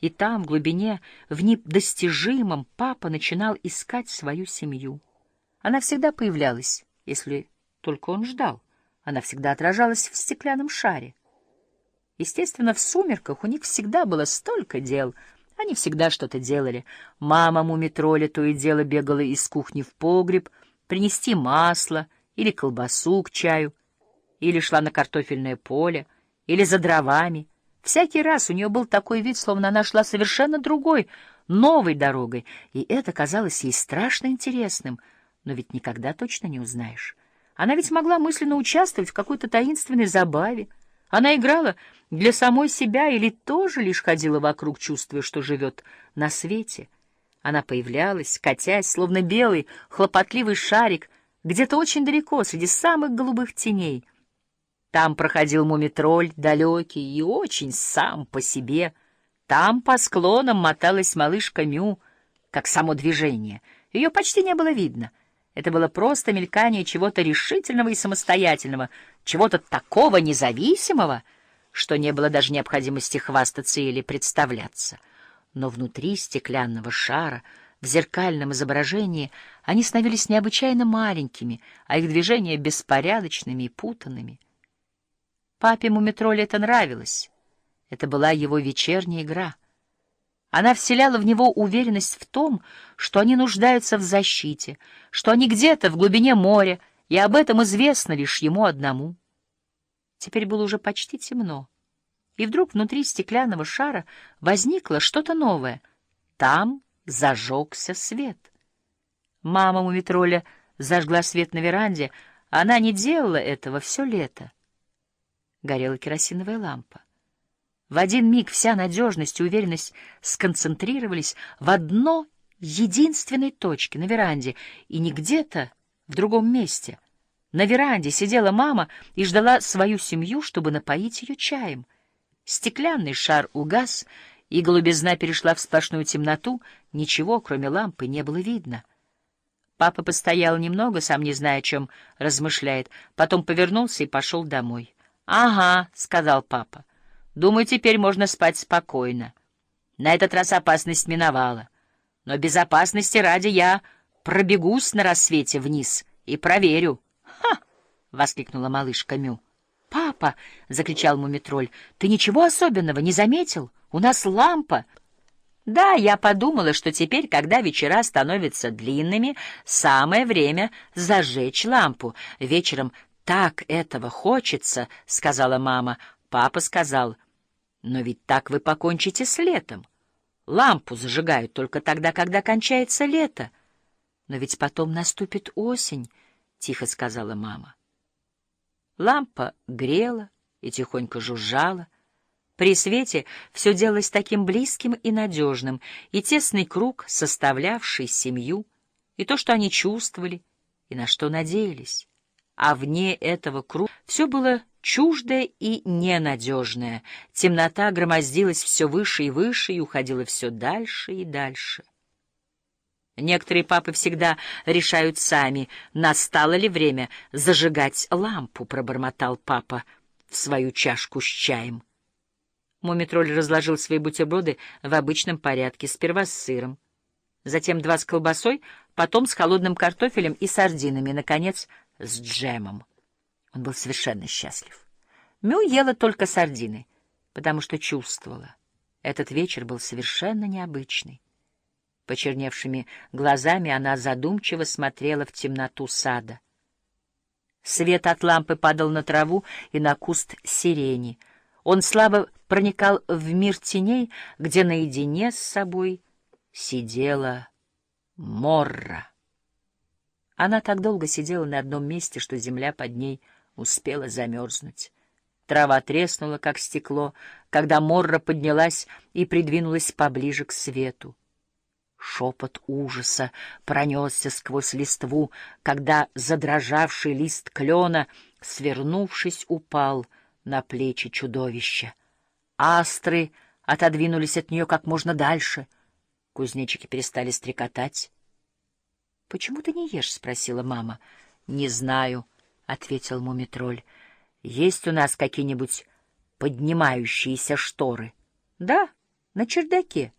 и там, в глубине, в недостижимом, папа начинал искать свою семью. Она всегда появлялась, если только он ждал. Она всегда отражалась в стеклянном шаре. Естественно, в сумерках у них всегда было столько дел. Они всегда что-то делали. Мама мумитроля то и дело бегала из кухни в погреб, принести масло или колбасу к чаю, или шла на картофельное поле, или за дровами. Всякий раз у нее был такой вид, словно она шла совершенно другой, новой дорогой, и это казалось ей страшно интересным, но ведь никогда точно не узнаешь. Она ведь могла мысленно участвовать в какой-то таинственной забаве. Она играла для самой себя или тоже лишь ходила вокруг, чувствуя, что живет на свете. Она появлялась, катясь, словно белый, хлопотливый шарик, где-то очень далеко, среди самых голубых теней — там проходил мумитроль, далекий и очень сам по себе. Там по склонам моталась малышка Мю, как само движение. Ее почти не было видно. Это было просто мелькание чего-то решительного и самостоятельного, чего-то такого независимого, что не было даже необходимости хвастаться или представляться. Но внутри стеклянного шара, в зеркальном изображении, они становились необычайно маленькими, а их движения беспорядочными и путанными — Папе Мумитроле это нравилось. Это была его вечерняя игра. Она вселяла в него уверенность в том, что они нуждаются в защите, что они где-то в глубине моря, и об этом известно лишь ему одному. Теперь было уже почти темно, и вдруг внутри стеклянного шара возникло что-то новое. Там зажегся свет. Мама Мумитроля зажгла свет на веранде, она не делала этого все лето горела керосиновая лампа. В один миг вся надежность и уверенность сконцентрировались в одно единственной точке на веранде, и не где-то в другом месте. На веранде сидела мама и ждала свою семью, чтобы напоить ее чаем. Стеклянный шар угас, и голубизна перешла в сплошную темноту, ничего, кроме лампы, не было видно. Папа постоял немного, сам не зная, о чем размышляет, потом повернулся и пошел домой. «Ага», — сказал папа. «Думаю, теперь можно спать спокойно. На этот раз опасность миновала. Но безопасности ради я пробегусь на рассвете вниз и проверю». «Ха!» — воскликнула малышка Мю. «Папа!» — закричал Мумитроль. «Ты ничего особенного не заметил? У нас лампа!» Да, я подумала, что теперь, когда вечера становятся длинными, самое время зажечь лампу. Вечером так этого хочется, — сказала мама. Папа сказал, — но ведь так вы покончите с летом. Лампу зажигают только тогда, когда кончается лето. Но ведь потом наступит осень, — тихо сказала мама. Лампа грела и тихонько жужжала. При свете все делалось таким близким и надежным, и тесный круг, составлявший семью, и то, что они чувствовали, и на что надеялись а вне этого круга все было чуждое и ненадежное. Темнота громоздилась все выше и выше и уходила все дальше и дальше. Некоторые папы всегда решают сами, настало ли время зажигать лампу, — пробормотал папа в свою чашку с чаем. Мумитроль разложил свои бутерброды в обычном порядке, сперва с сыром, затем два с колбасой, потом с холодным картофелем и сардинами, наконец, с джемом. Он был совершенно счастлив. Мю ела только сардины, потому что чувствовала. Этот вечер был совершенно необычный. Почерневшими глазами она задумчиво смотрела в темноту сада. Свет от лампы падал на траву и на куст сирени. Он слабо проникал в мир теней, где наедине с собой сидела Морра. Она так долго сидела на одном месте, что земля под ней успела замерзнуть. Трава треснула, как стекло, когда Морра поднялась и придвинулась поближе к свету. Шепот ужаса пронесся сквозь листву, когда задрожавший лист клена, свернувшись, упал на плечи чудовища. Астры отодвинулись от нее как можно дальше. Кузнечики перестали стрекотать. — Почему ты не ешь? — спросила мама. — Не знаю, — ответил Мумитроль. — Есть у нас какие-нибудь поднимающиеся шторы? — Да, на чердаке,